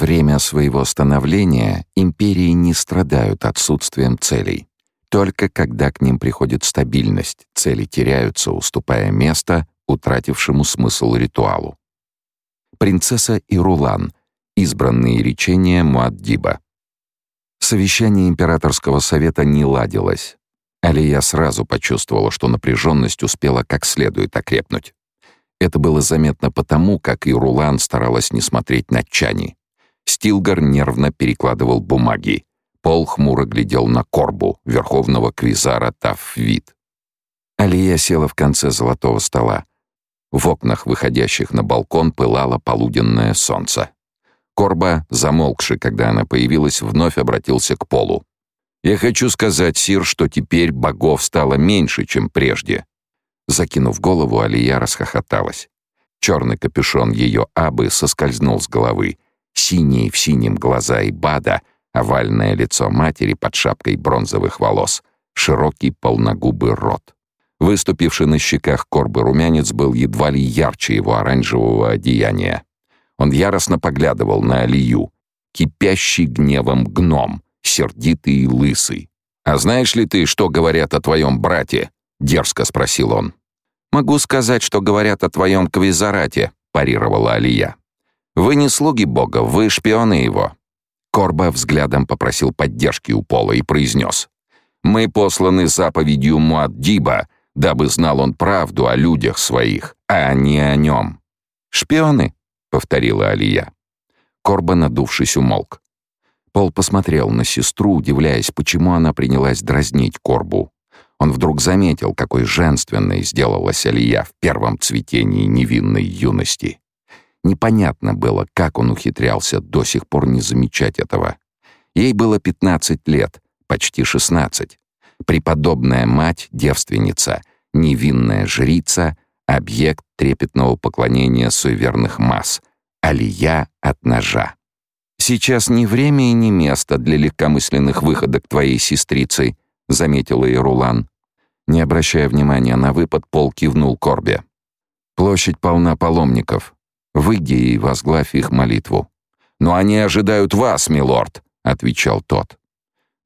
время своего становления империи не страдают отсутствием целей. Только когда к ним приходит стабильность, цели теряются, уступая место утратившему смысл ритуалу. Принцесса и Рулан. Избранные речения Муаддиба. Совещание императорского совета не ладилось. Алия сразу почувствовала, что напряженность успела как следует окрепнуть. Это было заметно потому, как и Рулан старалась не смотреть на Чани. Стилгар нервно перекладывал бумаги. Пол хмуро глядел на Корбу, верховного квизара Тафвид. Алия села в конце золотого стола. В окнах, выходящих на балкон, пылало полуденное солнце. Корба, замолкший, когда она появилась, вновь обратился к Полу. «Я хочу сказать, Сир, что теперь богов стало меньше, чем прежде. Закинув голову, Алия расхохоталась. Черный капюшон ее абы соскользнул с головы. Синие в синем глаза и бада, овальное лицо матери под шапкой бронзовых волос, широкий полногубый рот. Выступивший на щеках корбы румянец был едва ли ярче его оранжевого одеяния. Он яростно поглядывал на Алию, кипящий гневом гном, сердитый и лысый. «А знаешь ли ты, что говорят о твоем брате?» — дерзко спросил он. «Могу сказать, что говорят о твоем квизарате», — парировала Алия. «Вы не слуги Бога, вы шпионы его». Корба взглядом попросил поддержки у Пола и произнес. «Мы посланы заповедью Муаддиба, дабы знал он правду о людях своих, а не о нем». «Шпионы», — повторила Алия. Корба, надувшись, умолк. Пол посмотрел на сестру, удивляясь, почему она принялась дразнить Корбу. Он вдруг заметил, какой женственной сделалась Алия в первом цветении невинной юности. Непонятно было, как он ухитрялся до сих пор не замечать этого. Ей было 15 лет, почти 16. Преподобная мать, девственница, невинная жрица, объект трепетного поклонения суеверных масс, Алия от ножа. «Сейчас не время и не место для легкомысленных выходок твоей сестрицы», — заметила Ирулан. Не обращая внимания на выпад, Пол кивнул Корбе. «Площадь полна паломников. Выйди и возглавь их молитву». «Но они ожидают вас, милорд», — отвечал тот.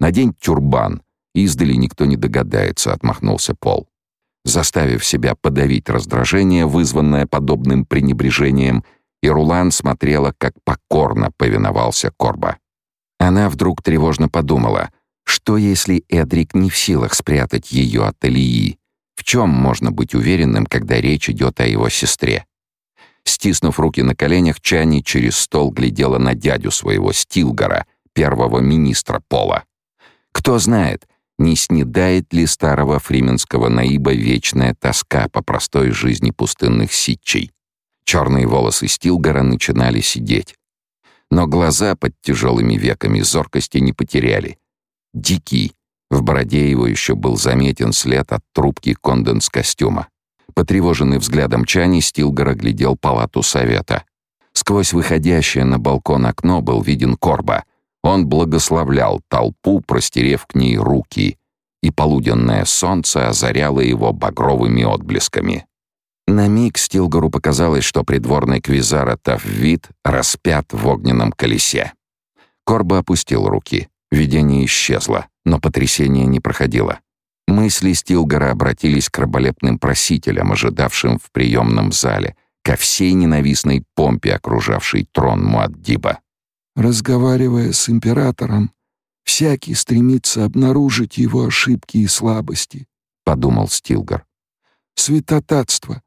«Надень тюрбан. Издали никто не догадается», — отмахнулся Пол. Заставив себя подавить раздражение, вызванное подобным пренебрежением, Ирулан смотрела, как покорно повиновался Корба. Она вдруг тревожно подумала — что если Эдрик не в силах спрятать ее от Алии? В чем можно быть уверенным, когда речь идет о его сестре? Стиснув руки на коленях, Чани через стол глядела на дядю своего Стилгара, первого министра Пола. Кто знает, не снедает ли старого фрименского наиба вечная тоска по простой жизни пустынных ситчей. Черные волосы Стилгара начинали сидеть. Но глаза под тяжелыми веками зоркости не потеряли — дикий. В бороде его еще был заметен след от трубки конденс-костюма. Потревоженный взглядом Чани, Стилгар оглядел палату совета. Сквозь выходящее на балкон окно был виден Корба. Он благословлял толпу, простерев к ней руки, и полуденное солнце озаряло его багровыми отблесками. На миг Стилгару показалось, что придворный квизара Таввид распят в огненном колесе. Корба опустил руки. Видение исчезло, но потрясение не проходило. Мысли Стилгора обратились к раболепным просителям, ожидавшим в приемном зале, ко всей ненавистной помпе, окружавшей трон Муаддиба. Разговаривая с императором, всякий стремится обнаружить его ошибки и слабости, — подумал Стилгар. Святотатство.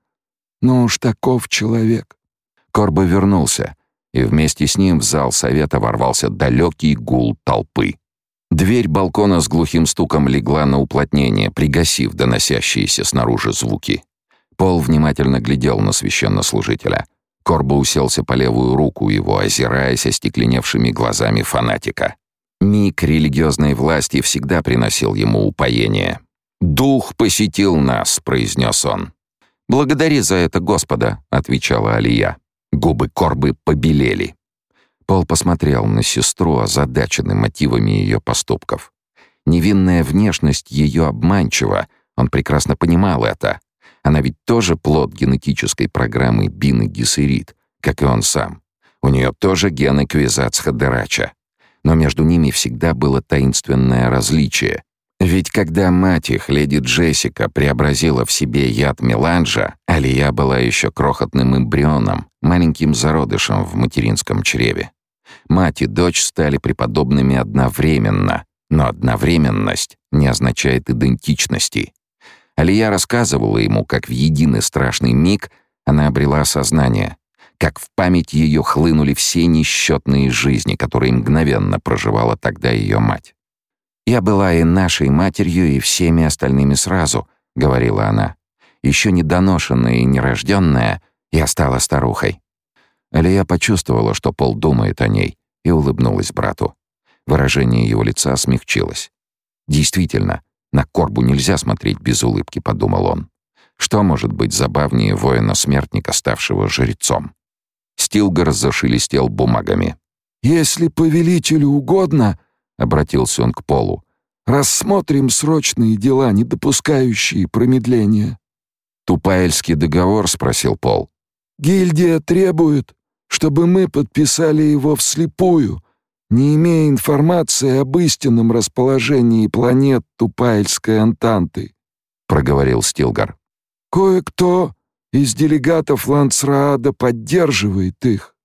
Но уж таков человек. Корба вернулся, и вместе с ним в зал совета ворвался далекий гул толпы. Дверь балкона с глухим стуком легла на уплотнение, пригасив доносящиеся снаружи звуки. Пол внимательно глядел на священнослужителя. Корбо уселся по левую руку его, озираясь остекленевшими глазами фанатика. Миг религиозной власти всегда приносил ему упоение. «Дух посетил нас», — произнес он. «Благодари за это Господа», — отвечала Алия. Губы Корбы побелели. Пол посмотрел на сестру, озадаченный мотивами ее поступков. Невинная внешность ее обманчива, он прекрасно понимал это. Она ведь тоже плод генетической программы Бины Гессерит, как и он сам. У нее тоже гены Квизацха-Дерача. Но между ними всегда было таинственное различие. Ведь когда мать их, леди Джессика, преобразила в себе яд меланжа, Алия была еще крохотным эмбрионом, маленьким зародышем в материнском чреве. Мать и дочь стали преподобными одновременно, но одновременность не означает идентичности. Алия рассказывала ему, как в единый страшный миг она обрела сознание, как в память ее хлынули все несчетные жизни, которые мгновенно проживала тогда ее мать. «Я была и нашей матерью, и всеми остальными сразу», — говорила она. «Еще недоношенная и нерожденная, я стала старухой». Алия почувствовала, что Пол думает о ней, и улыбнулась брату. Выражение его лица смягчилось. Действительно, на Корбу нельзя смотреть без улыбки, подумал он. Что может быть забавнее воина-смертника, ставшего жрецом? Стилгар зашелестел бумагами. «Если повелителю угодно», — обратился он к Полу, «рассмотрим срочные дела, не допускающие промедления». «Тупаэльский договор?» — спросил Пол. «Гильдия требует, чтобы мы подписали его вслепую, не имея информации об истинном расположении планет Тупаэльской Антанты», — проговорил Стилгар. «Кое-кто из делегатов Лансраада поддерживает их».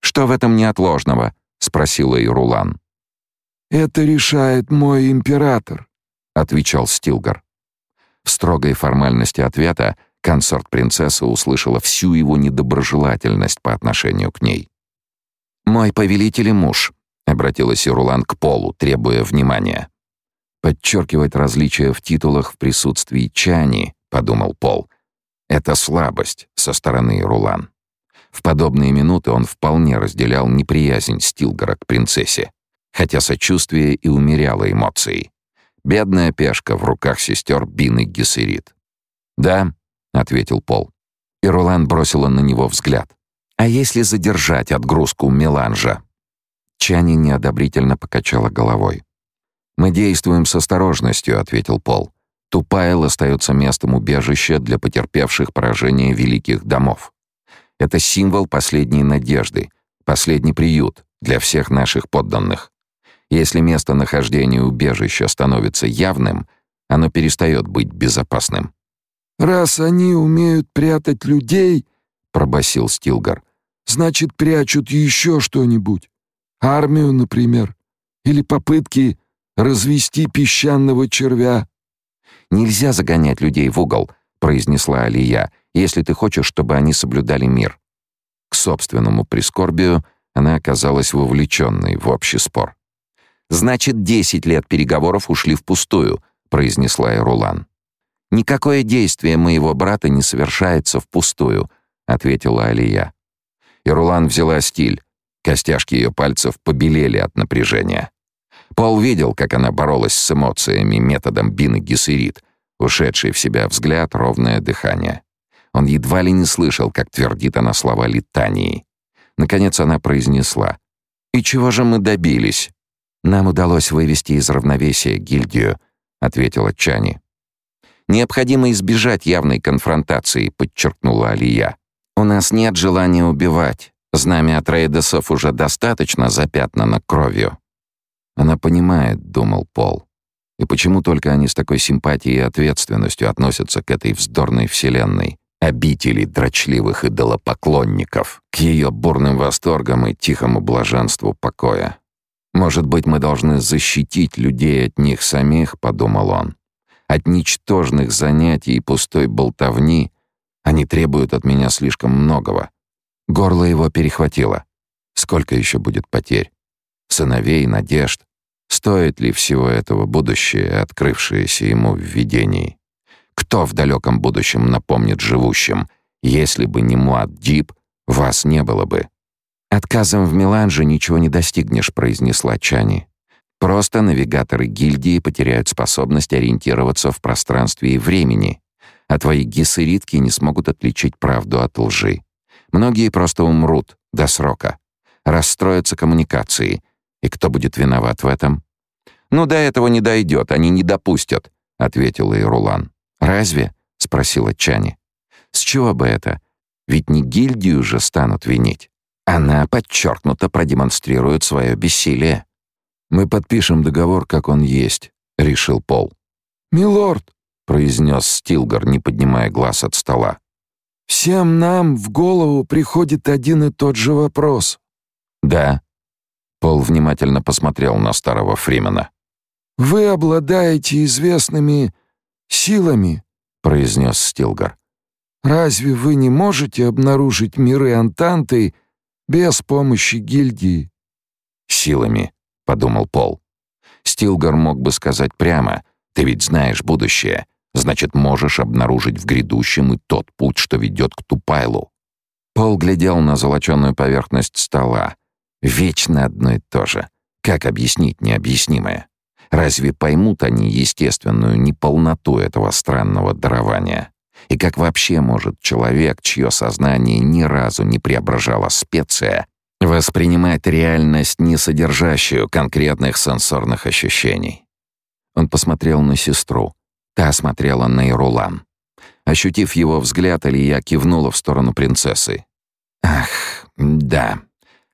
«Что в этом неотложного?» — спросила Ирулан. «Это решает мой император», — отвечал Стилгар. В строгой формальности ответа консорт принцессы услышала всю его недоброжелательность по отношению к ней. «Мой повелитель и муж», — обратилась Ирулан к Полу, требуя внимания. «Подчеркивать различия в титулах в присутствии Чани», — подумал Пол, — «это слабость со стороны Ирулан». В подобные минуты он вполне разделял неприязнь Стилгора к принцессе, хотя сочувствие и умеряло эмоции. Бедная пешка в руках сестер Бин и Гессерит. «Да», — ответил Пол. И Ролан бросила на него взгляд. А если задержать отгрузку меланжа? Чани неодобрительно покачала головой. Мы действуем с осторожностью, ответил Пол. Тупайл остается местом убежища для потерпевших поражение великих домов. Это символ последней надежды, последний приют для всех наших подданных. Если местонахождение убежища становится явным, оно перестает быть безопасным. «Раз они умеют прятать людей», — пробасил Стилгар, значит, прячут еще что-нибудь. Армию, например. Или попытки развести песчаного червя. «Нельзя загонять людей в угол», — произнесла Алия, «если ты хочешь, чтобы они соблюдали мир». К собственному прискорбию она оказалась вовлеченной в общий спор. «Значит, десять лет переговоров ушли впустую», — произнесла Эрулан. «Никакое действие моего брата не совершается впустую», — ответила Алия и Рулан взяла стиль. Костяшки ее пальцев побелели от напряжения. Пол видел, как она боролась с эмоциями методом Бины Гессерит, ушедший в себя взгляд, ровное дыхание. Он едва ли не слышал, как твердит она слова литании. Наконец она произнесла. «И чего же мы добились?» «Нам удалось вывести из равновесия гильдию», — ответила Чани. «Необходимо избежать явной конфронтации», — подчеркнула Алия. У нас нет желания убивать. Знамя от Рейдесов уже достаточно запятнано кровью. Она понимает, думал Пол. И почему только они с такой симпатией и ответственностью относятся к этой вздорной вселенной, обители дрочливых идолопоклонников, к ее бурным восторгам и тихому блаженству покоя. Может быть, мы должны защитить людей от них самих, подумал он, от ничтожных занятий и пустой болтовни, они требуют от меня слишком многого. Горло его перехватило. Сколько еще будет потерь? Сыновей, надежд. Стоит ли всего этого будущее, открывшееся ему в видении? Кто в далеком будущем напомнит живущим, если бы не Муаддиб, вас не было бы? «Отказом в меланже ничего не достигнешь», — произнесла Чани. «Просто навигаторы гильдии потеряют способность ориентироваться в пространстве и времени а твои гессеритки не смогут отличить правду от лжи. Многие просто умрут до срока. Расстроятся коммуникации. И кто будет виноват в этом? «Ну, до этого не дойдет, они не допустят», — ответила Ирулан. «Разве?» — спросила Чани. «С чего бы это? Ведь не гильдию же станут винить». Она подчеркнуто продемонстрирует свое бессилие. «Мы подпишем договор, как он есть», — решил Пол. «Милорд», — произнес Стилгар, не поднимая глаз от стола. «Всем нам в голову приходит один и тот же вопрос». «Да». Пол внимательно посмотрел на старого Фримена. «Вы обладаете известными силами», — произнес Стилгар. «Разве вы не можете обнаружить миры Антанты без помощи гильдии?» «Силами», — подумал Пол. Стилгар мог бы сказать прямо, «Ты ведь знаешь будущее, значит, можешь обнаружить в грядущем и тот путь, что ведет к Тупайлу». Пол глядел на золоченую поверхность стола. Вечно одно и то же. Как объяснить необъяснимое? Разве поймут они естественную неполноту этого странного дарования? И как вообще может человек, чье сознание ни разу не преображала специя, воспринимать реальность, не содержащую конкретных сенсорных ощущений? Он посмотрел на сестру. Та смотрела на Ирулан. Ощутив его взгляд, Алия кивнула в сторону принцессы. «Ах, да,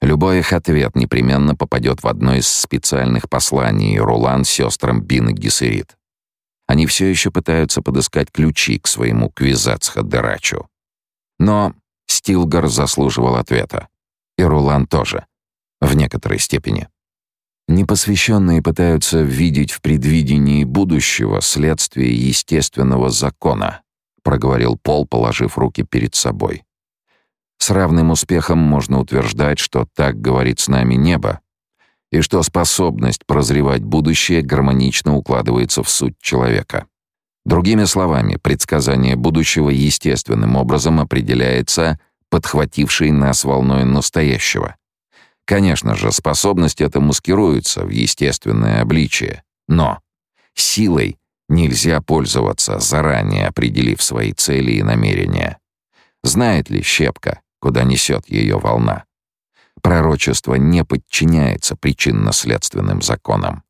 Любой их ответ непременно попадет в одно из специальных посланий Рулан сестрам Бин и Гессерит. Они все еще пытаются подыскать ключи к своему Квизацха-Дерачу. Но Стилгар заслуживал ответа. И Рулан тоже. В некоторой степени. Непосвященные пытаются видеть в предвидении будущего следствие естественного закона, проговорил Пол, положив руки перед собой. С равным успехом можно утверждать, что так говорит с нами небо, и что способность прозревать будущее гармонично укладывается в суть человека. Другими словами, предсказание будущего естественным образом определяется подхватившей нас волной настоящего. Конечно же, способность эта маскируется в естественное обличие, но силой нельзя пользоваться, заранее определив свои цели и намерения. Знает ли щепка, куда несет ее волна. Пророчество не подчиняется причинно-следственным законам.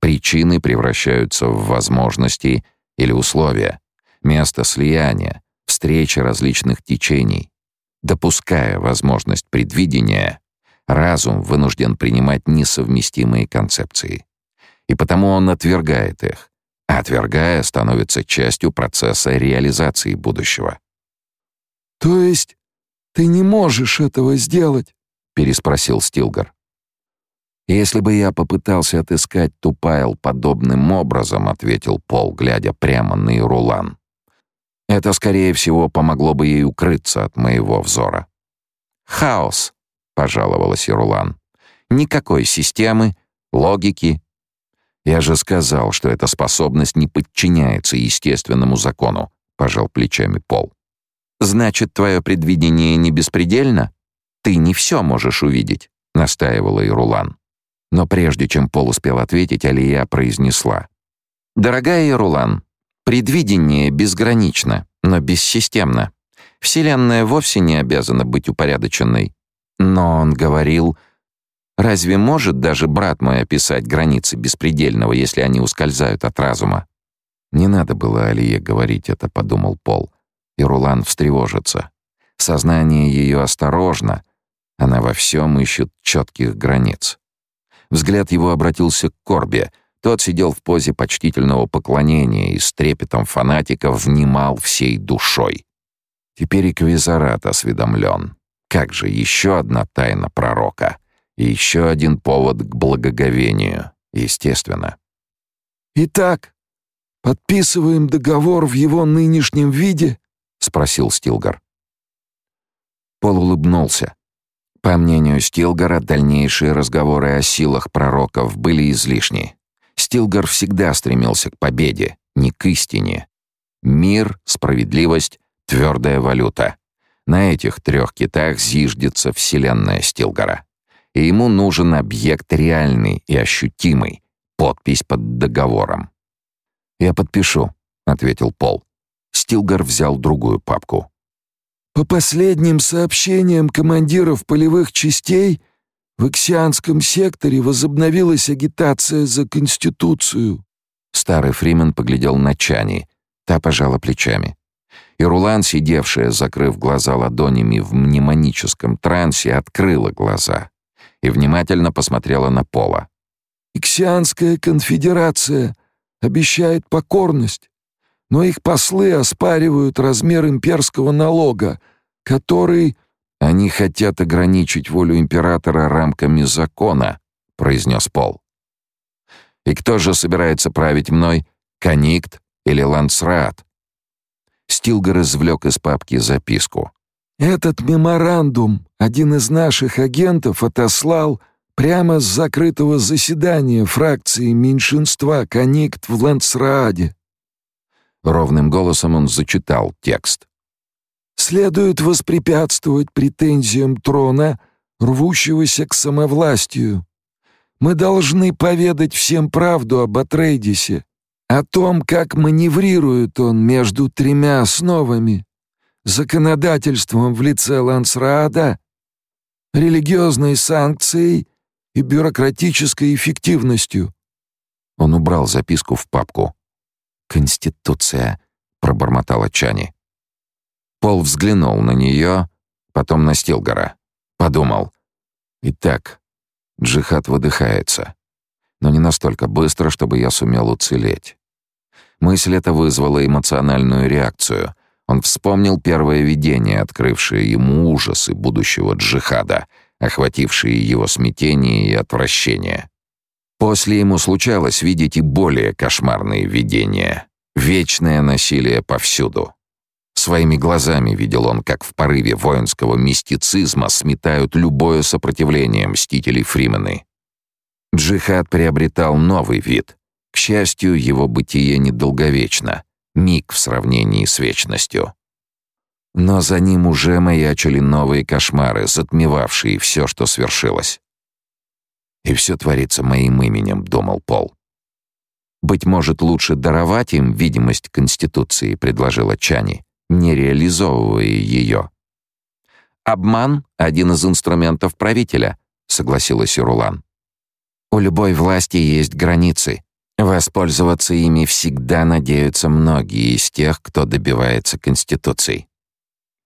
Причины превращаются в возможности или условия, место слияния, встречи различных течений. Допуская возможность предвидения, разум вынужден принимать несовместимые концепции. И потому он отвергает их, а отвергая становится частью процесса реализации будущего. То есть «Ты не можешь этого сделать», — переспросил Стилгар. «Если бы я попытался отыскать Тупайл подобным образом», — ответил Пол, глядя прямо на Ирулан, «это, скорее всего, помогло бы ей укрыться от моего взора». «Хаос», — пожаловалась Ирулан. «Никакой системы, логики». «Я же сказал, что эта способность не подчиняется естественному закону», — пожал плечами Пол. Значит, твое предвидение не беспредельно? Ты не все можешь увидеть, настаивала Ирулан. Но прежде чем Пол успел ответить, Алия произнесла: "Дорогая Ирулан, предвидение безгранично, но бессистемно. Вселенная вовсе не обязана быть упорядоченной. Но он говорил, разве может даже брат мой описать границы беспредельного, если они ускользают от разума? Не надо было Алие говорить это, подумал Пол и Рулан встревожится. Сознание ее осторожно, она во всем ищет четких границ. Взгляд его обратился к Корбе. Тот сидел в позе почтительного поклонения и с трепетом фанатиков внимал всей душой. Теперь и Квизарат осведомлен. Как же еще одна тайна пророка и еще один повод к благоговению, естественно. «Итак, подписываем договор в его нынешнем виде?» спросил Стилгар. Пол улыбнулся. По мнению Стилгара, дальнейшие разговоры о силах пророков были излишни. Стилгар всегда стремился к победе, не к истине. Мир, справедливость, твердая валюта. На этих трех китах зиждется вселенная Стилгара. И ему нужен объект реальный и ощутимый, подпись под договором. «Я подпишу», — ответил Пол. Стилгар взял другую папку. По последним сообщениям командиров полевых частей, в Иксианском секторе возобновилась агитация за Конституцию. Старый Фримен поглядел на Чани. Та пожала плечами. И Рулан, сидевшая, закрыв глаза ладонями в мнемоническом трансе, открыла глаза и внимательно посмотрела на Пола. «Иксианская конфедерация обещает покорность, но их послы оспаривают размер имперского налога, который...» «Они хотят ограничить волю императора рамками закона», — произнес Пол. «И кто же собирается править мной, Каникт или Лансраат?» Стилгер извлек из папки записку. «Этот меморандум один из наших агентов отослал прямо с закрытого заседания фракции меньшинства Каникт в Лансрааде». Ровным голосом он зачитал текст. «Следует воспрепятствовать претензиям трона, рвущегося к самовластию. Мы должны поведать всем правду об Атрейдисе, о том, как маневрирует он между тремя основами — законодательством в лице Лансраада, религиозной санкцией и бюрократической эффективностью. Он убрал записку в папку. «Конституция», — пробормотала Чани. Пол взглянул на нее, потом на Стилгора. Подумал. «Итак, джихад выдыхается но не настолько быстро, чтобы я сумел уцелеть. Мысль эта вызвала эмоциональную реакцию. Он вспомнил первое видение, открывшее ему ужасы будущего джихада, охватившие его смятение и отвращение. После ему случалось видеть и более кошмарные видения. Вечное насилие повсюду. Своими глазами видел он, как в порыве воинского мистицизма сметают любое сопротивление мстителей Фримены. Джихад приобретал новый вид. К счастью, его бытие недолговечно. Миг в сравнении с вечностью. Но за ним уже маячили новые кошмары, затмевавшие все, что свершилось. «И все творится моим именем», — думал Пол. «Быть может, лучше даровать им видимость Конституции», — предложила Чани, не реализовывая ее. «Обман — один из инструментов правителя», — согласилась Ирулан. У любой власти есть границы. Воспользоваться ими всегда надеются многие из тех, кто добивается Конституции.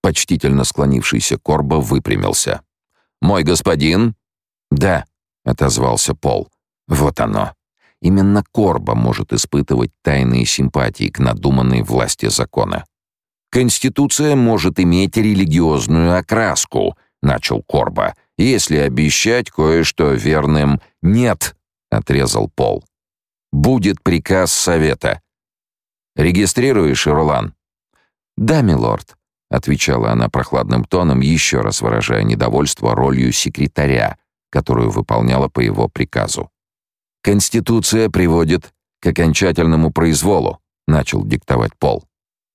Почтительно склонившийся Корба выпрямился. «Мой господин?» «Да», — отозвался Пол. «Вот оно. Именно Корба может испытывать тайные симпатии к надуманной власти закона. Конституция может иметь религиозную окраску», — начал Корба, — если обещать кое-что верным «нет», — отрезал Пол. «Будет приказ совета». «Регистрируешь, Ирлан?» «Да, милорд», — отвечала она прохладным тоном, еще раз выражая недовольство ролью секретаря, которую выполняла по его приказу. «Конституция приводит к окончательному произволу», — начал диктовать Пол.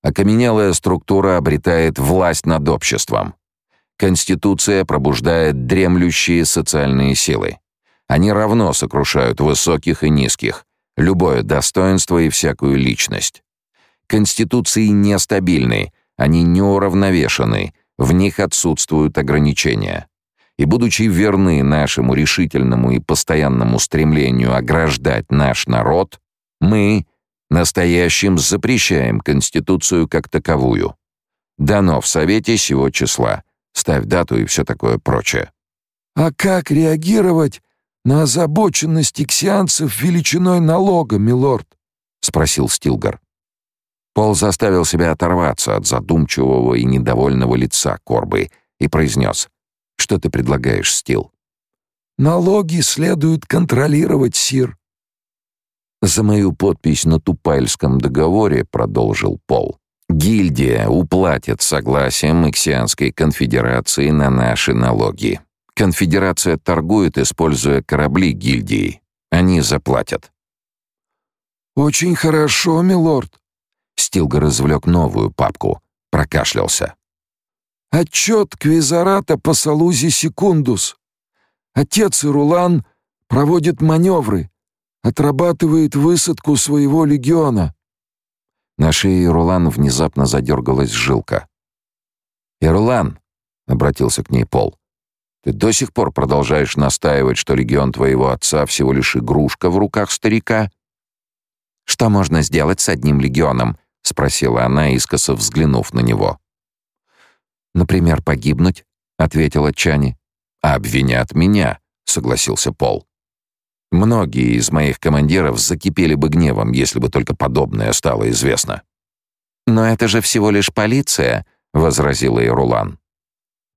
«Окаменелая структура обретает власть над обществом. Конституция пробуждает дремлющие социальные силы. Они равно сокрушают высоких и низких, любое достоинство и всякую личность. Конституции нестабильны, они неуравновешены, в них отсутствуют ограничения. И будучи верны нашему решительному и постоянному стремлению ограждать наш народ, мы настоящим запрещаем Конституцию как таковую. Дано в Совете сего числа ставь дату и все такое прочее. А как реагировать на озабоченность иксианцев величиной налога, милорд? спросил Стилгар. Пол заставил себя оторваться от задумчивого и недовольного лица Корбы и произнес: "Что ты предлагаешь, Стил?" "Налоги следует контролировать, сир". За мою подпись на Тупальском договоре продолжил Пол. Гильдия уплатит согласием Иксианской конфедерации на наши налоги. Конфедерация торгует, используя корабли гильдии. Они заплатят. Очень хорошо, милорд. Стилгар извлек новую папку, прокашлялся. Отчет Квизарата по Салузе Секундус. Отец Ирулан проводит маневры, отрабатывает высадку своего легиона. На шее Рулан внезапно задергалась жилка. «Ирлан», — обратился к ней Пол, — «ты до сих пор продолжаешь настаивать, что легион твоего отца всего лишь игрушка в руках старика?» «Что можно сделать с одним легионом?» спросила она, искоса взглянув на него. Например, погибнуть, ответила Чани. А обвинят меня, согласился Пол. Многие из моих командиров закипели бы гневом, если бы только подобное стало известно. Но это же всего лишь полиция, возразила Ирулан.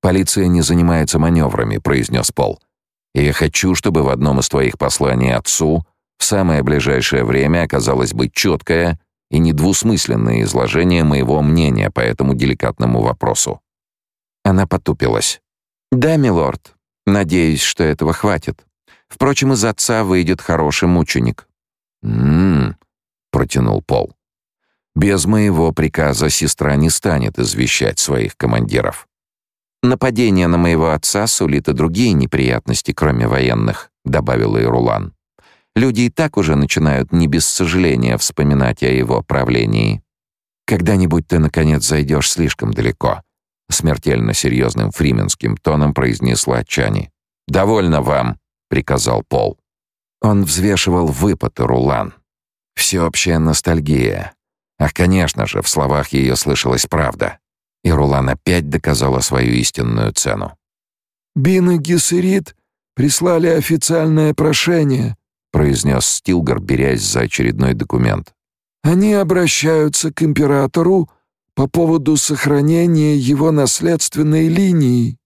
Полиция не занимается маневрами, произнес Пол. И я хочу, чтобы в одном из твоих посланий отцу в самое ближайшее время оказалось бы четкое и недвусмысленное изложение моего мнения по этому деликатному вопросу. Она потупилась. «Да, милорд. Надеюсь, что этого хватит. Впрочем, из отца выйдет хороший мученик». «М-м-м», протянул Пол. «Без моего приказа сестра не станет извещать своих командиров». «Нападение на моего отца сулит и другие неприятности, кроме военных», — добавила Ирулан. «Люди и так уже начинают не без сожаления вспоминать о его правлении». «Когда-нибудь ты, наконец, зайдешь слишком далеко», смертельно серьезным фрименским тоном произнесла Чани. «Довольно вам», — приказал Пол. Он взвешивал выпад Рулан. Всеобщая ностальгия. Ах, конечно же, в словах ее слышалась правда. И Рулан опять доказала свою истинную цену. «Бин и Гессерит прислали официальное прошение», — произнес Стилгар, берясь за очередной документ. «Они обращаются к императору по поводу сохранения его наследственной линии».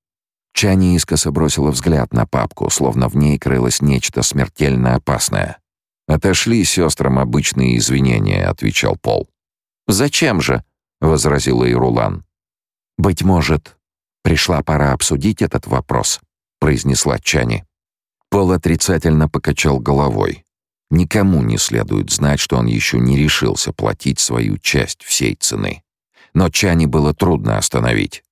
Чани искоса бросила взгляд на папку, словно в ней крылось нечто смертельно опасное. «Отошли сестрам обычные извинения», — отвечал Пол. «Зачем же?» — возразила Ирулан. «Быть может, пришла пора обсудить этот вопрос», — произнесла Чани. Пол отрицательно покачал головой. Никому не следует знать, что он еще не решился платить свою часть всей цены но Чани было трудно остановить.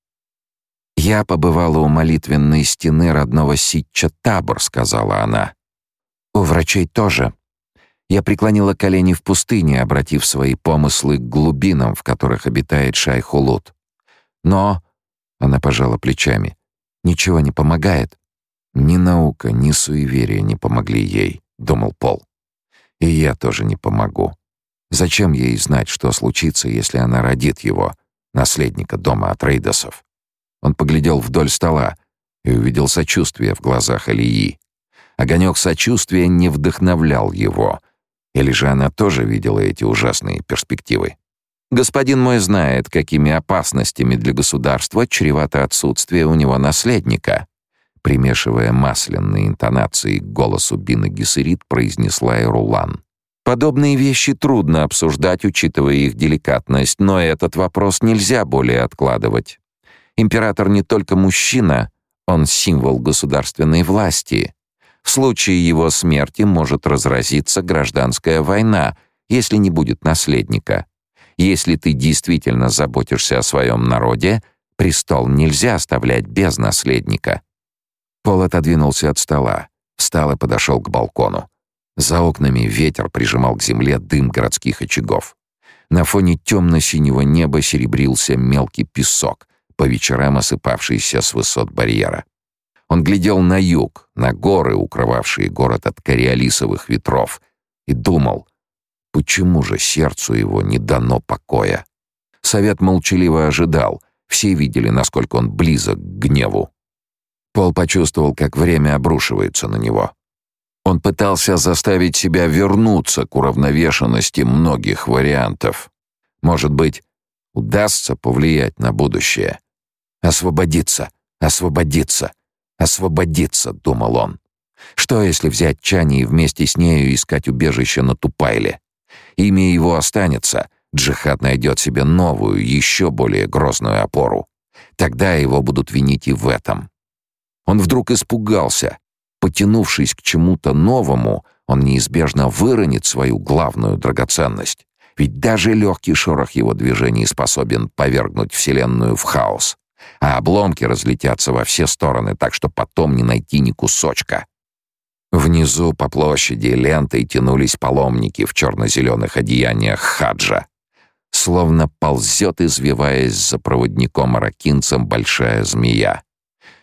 «Я побывала у молитвенной стены родного Ситча Табор», — сказала она. «У врачей тоже. Я преклонила колени в пустыне, обратив свои помыслы к глубинам, в которых обитает Шайхулут. Но...» — она пожала плечами. «Ничего не помогает. Ни наука, ни суеверие не помогли ей», — думал Пол. «И я тоже не помогу. Зачем ей знать, что случится, если она родит его, наследника дома Атрейдосов? Он поглядел вдоль стола и увидел сочувствие в глазах Алии. Огонек сочувствия не вдохновлял его. Или же она тоже видела эти ужасные перспективы? «Господин мой знает, какими опасностями для государства чревато отсутствие у него наследника», примешивая масляные интонации к голосу Бина Гессерит, произнесла Эрулан. Подобные вещи трудно обсуждать, учитывая их деликатность, но этот вопрос нельзя более откладывать. Император не только мужчина, он символ государственной власти. В случае его смерти может разразиться гражданская война, если не будет наследника. Если ты действительно заботишься о своем народе, престол нельзя оставлять без наследника. Пол отодвинулся от стола, встал и подошел к балкону. За окнами ветер прижимал к земле дым городских очагов. На фоне темно-синего неба серебрился мелкий песок, по вечерам осыпавшийся с высот барьера. Он глядел на юг, на горы, укрывавшие город от кориолисовых ветров, и думал, почему же сердцу его не дано покоя. Совет молчаливо ожидал, все видели, насколько он близок к гневу. Пол почувствовал, как время обрушивается на него. Он пытался заставить себя вернуться к уравновешенности многих вариантов. Может быть, удастся повлиять на будущее. Освободиться, освободиться, освободиться, думал он. Что если взять Чани и вместе с нею искать убежище на Тупайле? Имя его останется, Джихад найдет себе новую, еще более грозную опору. Тогда его будут винить и в этом. Он вдруг испугался, Потянувшись к чему-то новому, он неизбежно выронит свою главную драгоценность. Ведь даже легкий шорох его движений способен повергнуть Вселенную в хаос, а обломки разлетятся во все стороны, так что потом не найти ни кусочка. Внизу по площади лентой тянулись паломники в черно-зеленых одеяниях хаджа. Словно ползет, извиваясь за проводником-аракинцем, большая змея.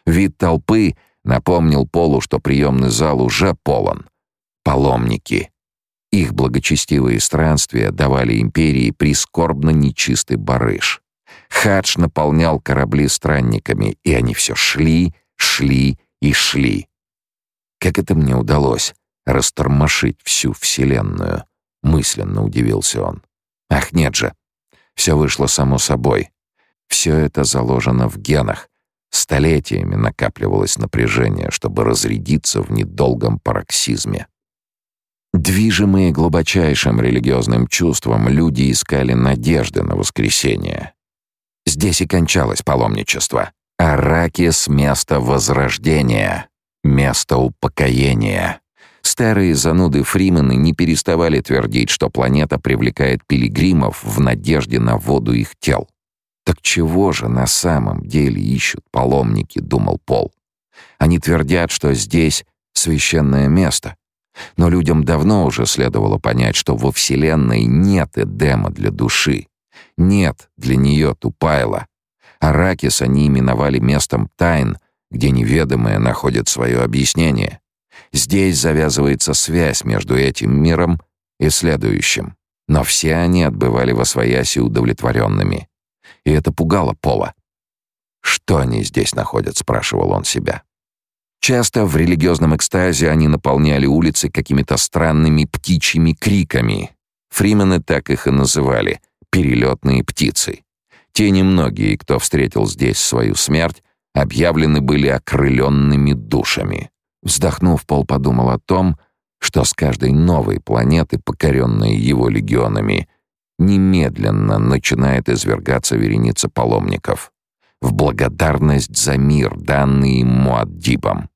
Вид толпы Напомнил Полу, что приемный зал уже полон. Паломники. Их благочестивые странствия давали империи прискорбно нечистый барыш. Хадж наполнял корабли странниками, и они все шли, шли и шли. Как это мне удалось растормошить всю Вселенную? Мысленно удивился он. Ах, нет же. Все вышло само собой. Все это заложено в генах. Столетиями накапливалось напряжение, чтобы разрядиться в недолгом пароксизме. Движимые глубочайшим религиозным чувством, люди искали надежды на воскресение. Здесь и кончалось паломничество. Аракис — место возрождения, место упокоения. Старые зануды Фримены не переставали твердить, что планета привлекает пилигримов в надежде на воду их тел. Так чего же на самом деле ищут паломники, думал Пол. Они твердят, что здесь священное место. Но людям давно уже следовало понять, что во Вселенной нет Эдема для души. Нет для нее Тупайла. Аракис они именовали местом тайн, где неведомое находит свое объяснение. Здесь завязывается связь между этим миром и следующим. Но все они отбывали во свояси удовлетворенными. И это пугало Пола. «Что они здесь находят?» — спрашивал он себя. Часто в религиозном экстазе они наполняли улицы какими-то странными птичьими криками. Фримены так их и называли — перелетные птицы. Те немногие, кто встретил здесь свою смерть, объявлены были окрыленными душами. Вздохнув, Пол подумал о том, что с каждой новой планеты, покоренной его легионами, немедленно начинает извергаться вереница паломников в благодарность за мир, данный ему Муаддибом.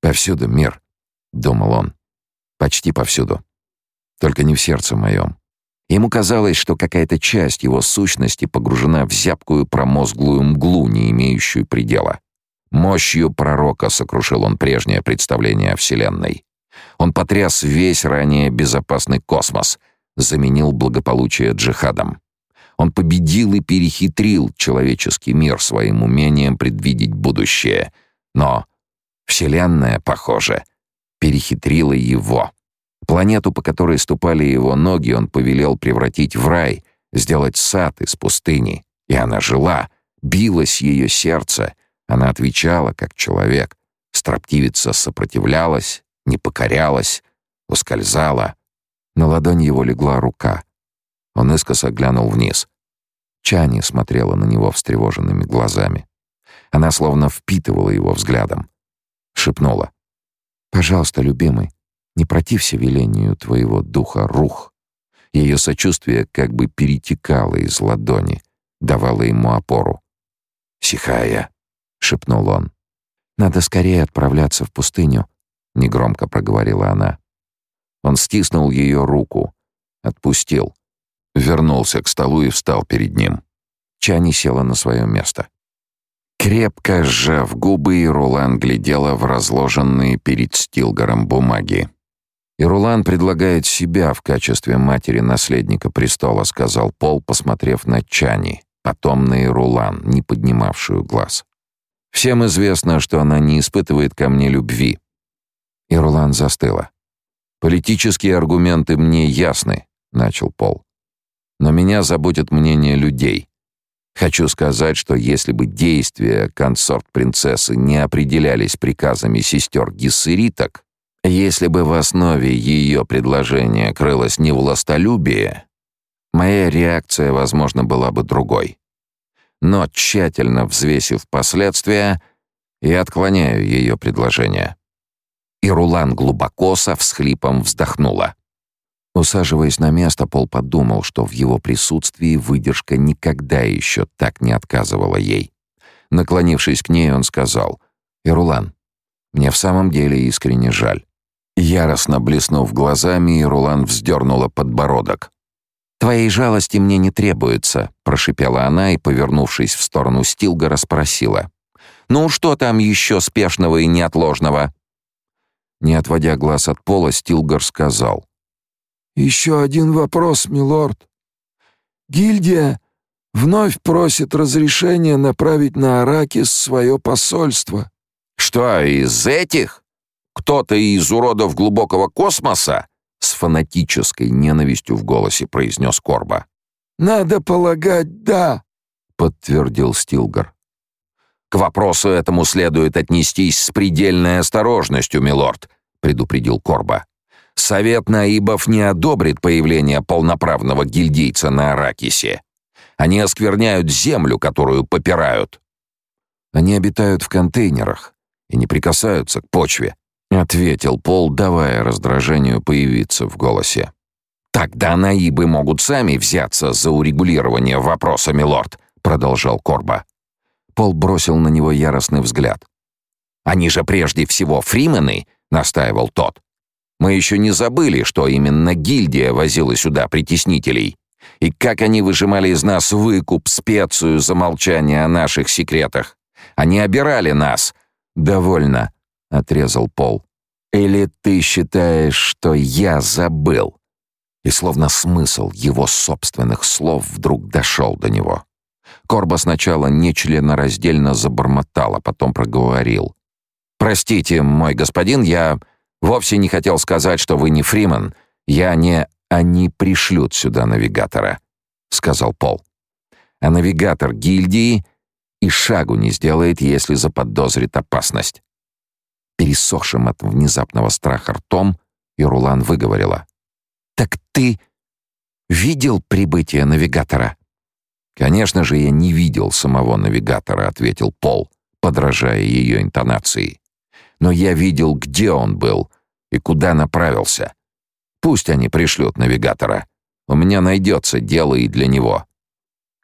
«Повсюду мир», — думал он, — «почти повсюду, только не в сердце моем». Ему казалось, что какая-то часть его сущности погружена в зябкую промозглую мглу, не имеющую предела. Мощью пророка сокрушил он прежнее представление о Вселенной. Он потряс весь ранее безопасный космос, заменил благополучие джихадом. Он победил и перехитрил человеческий мир своим умением предвидеть будущее. Но Вселенная, похоже, перехитрила его. Планету, по которой ступали его ноги, он повелел превратить в рай, сделать сад из пустыни. И она жила, билось ее сердце — она отвечала, как человек. Строптивица сопротивлялась, не покорялась, ускользала. На ладонь его легла рука. Он искоса глянул вниз. Чани смотрела на него встревоженными глазами. Она словно впитывала его взглядом. Шепнула. «Пожалуйста, любимый, не протився велению твоего духа рух». Ее сочувствие как бы перетекало из ладони, давало ему опору. «Сихая», шепнул он. Надо скорее отправляться в пустыню, негромко проговорила она. Он стиснул ее руку, отпустил, вернулся к столу и встал перед ним. Чани села на свое место. Крепко сжав губы, Ирулан глядела в разложенные перед Стилгаром бумаги. «Ирулан предлагает себя в качестве матери-наследника престола», — сказал Пол, посмотрев на Чани, на Ирулан, не поднимавшую глаз. Всем известно, что она не испытывает ко мне любви. И Рулан застыла. Политические аргументы мне ясны, начал Пол. Но меня заботит мнение людей. Хочу сказать, что если бы действия консорт-принцессы не определялись приказами сестер Гиссериток, если бы в основе ее предложения крылось не властолюбие, моя реакция, возможно, была бы другой но тщательно взвесив последствия, я отклоняю ее предложение. И Рулан глубоко со всхлипом вздохнула. Усаживаясь на место, Пол подумал, что в его присутствии выдержка никогда еще так не отказывала ей. Наклонившись к ней, он сказал, «Ирулан, мне в самом деле искренне жаль». Яростно блеснув глазами, Ирулан вздернула подбородок. «Твоей жалости мне не требуется», — прошипела она и, повернувшись в сторону Стилгора, спросила. «Ну, что там еще спешного и неотложного?» Не отводя глаз от пола, Стилгар сказал. «Еще один вопрос, милорд. Гильдия вновь просит разрешения направить на Аракис свое посольство». «Что, из этих? Кто-то из уродов глубокого космоса?» — с фанатической ненавистью в голосе произнес Корба. «Надо полагать, да», — подтвердил Стилгар. «К вопросу этому следует отнестись с предельной осторожностью, милорд», — предупредил Корба. «Совет наибов не одобрит появление полноправного гильдейца на Аракисе. Они оскверняют землю, которую попирают». «Они обитают в контейнерах и не прикасаются к почве», — ответил Пол, давая раздражению появиться в голосе. «Тогда наибы могут сами взяться за урегулирование вопроса, милорд», — продолжал Корба. Пол бросил на него яростный взгляд. «Они же прежде всего фримены», — настаивал тот. «Мы еще не забыли, что именно гильдия возила сюда притеснителей. И как они выжимали из нас выкуп, специю за молчание о наших секретах. Они обирали нас». «Довольно», — отрезал Пол. «Или ты считаешь, что я забыл?» И словно смысл его собственных слов вдруг дошел до него. Корба сначала нечленораздельно забормотал, а потом проговорил. «Простите, мой господин, я вовсе не хотел сказать, что вы не Фриман. Я не...» «Они пришлют сюда навигатора», — сказал Пол. «А навигатор гильдии и шагу не сделает, если заподозрит опасность». Пересохшим от внезапного страха ртом, Ирулан выговорила. «Так ты видел прибытие навигатора?» «Конечно же, я не видел самого навигатора», — ответил Пол, подражая ее интонации. «Но я видел, где он был и куда направился. Пусть они пришлют навигатора. У меня найдется дело и для него».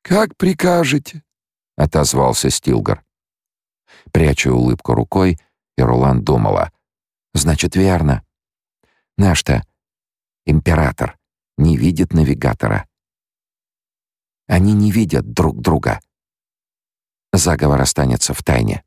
«Как прикажете», — отозвался Стилгар. Пряча улыбку рукой, Ирулан думала. «Значит, верно. Наш-то император не видит навигатора. Они не видят друг друга. Заговор останется в тайне.